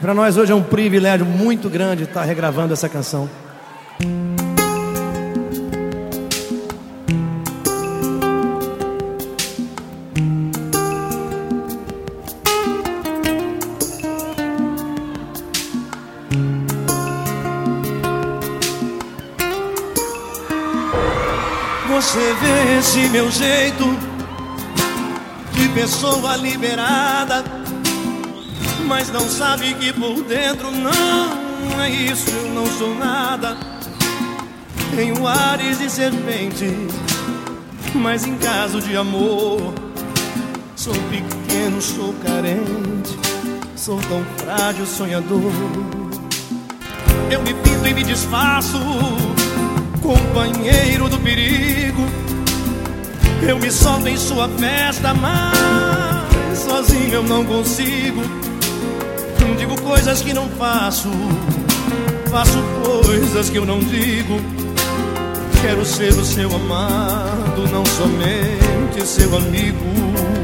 Para nós hoje é um privilégio muito grande estar regravando essa canção. Você vê esse meu jeito de pessoa liberada, mas não sabe que por dentro não é isso, eu não sou nada. Tenho ares de serpente, mas em caso de amor, sou pequeno, sou carente, sou tão frágil, sonhador. Eu me pinto e me disfarço companheiro do perigo. Eu me solto em sua festa, mas sozinho eu não consigo. Digo coisas que não faço, faço coisas que eu não digo. Quero ser o seu amado, não somente seu amigo.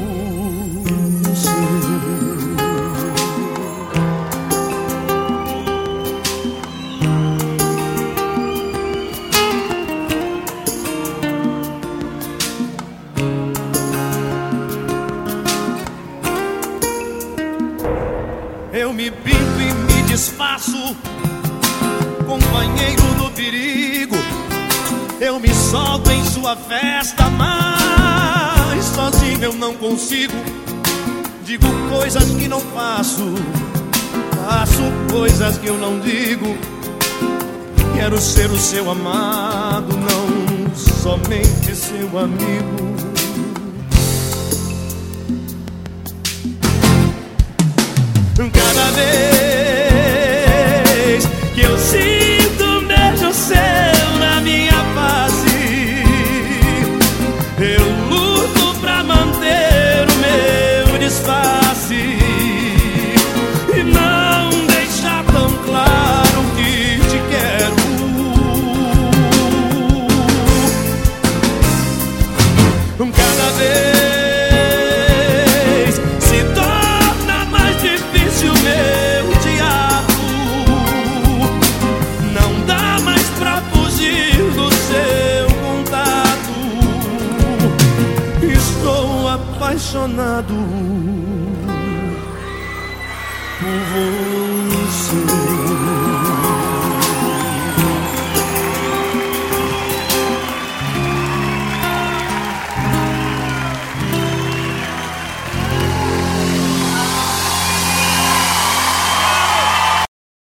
Eu me pinto e me desfaço, companheiro do perigo. Eu me solto em sua festa, mas sozinho eu não consigo. Digo coisas que não faço, faço coisas que eu não digo. Quero ser o seu amado, não somente seu amigo. Cada apaixonado por você.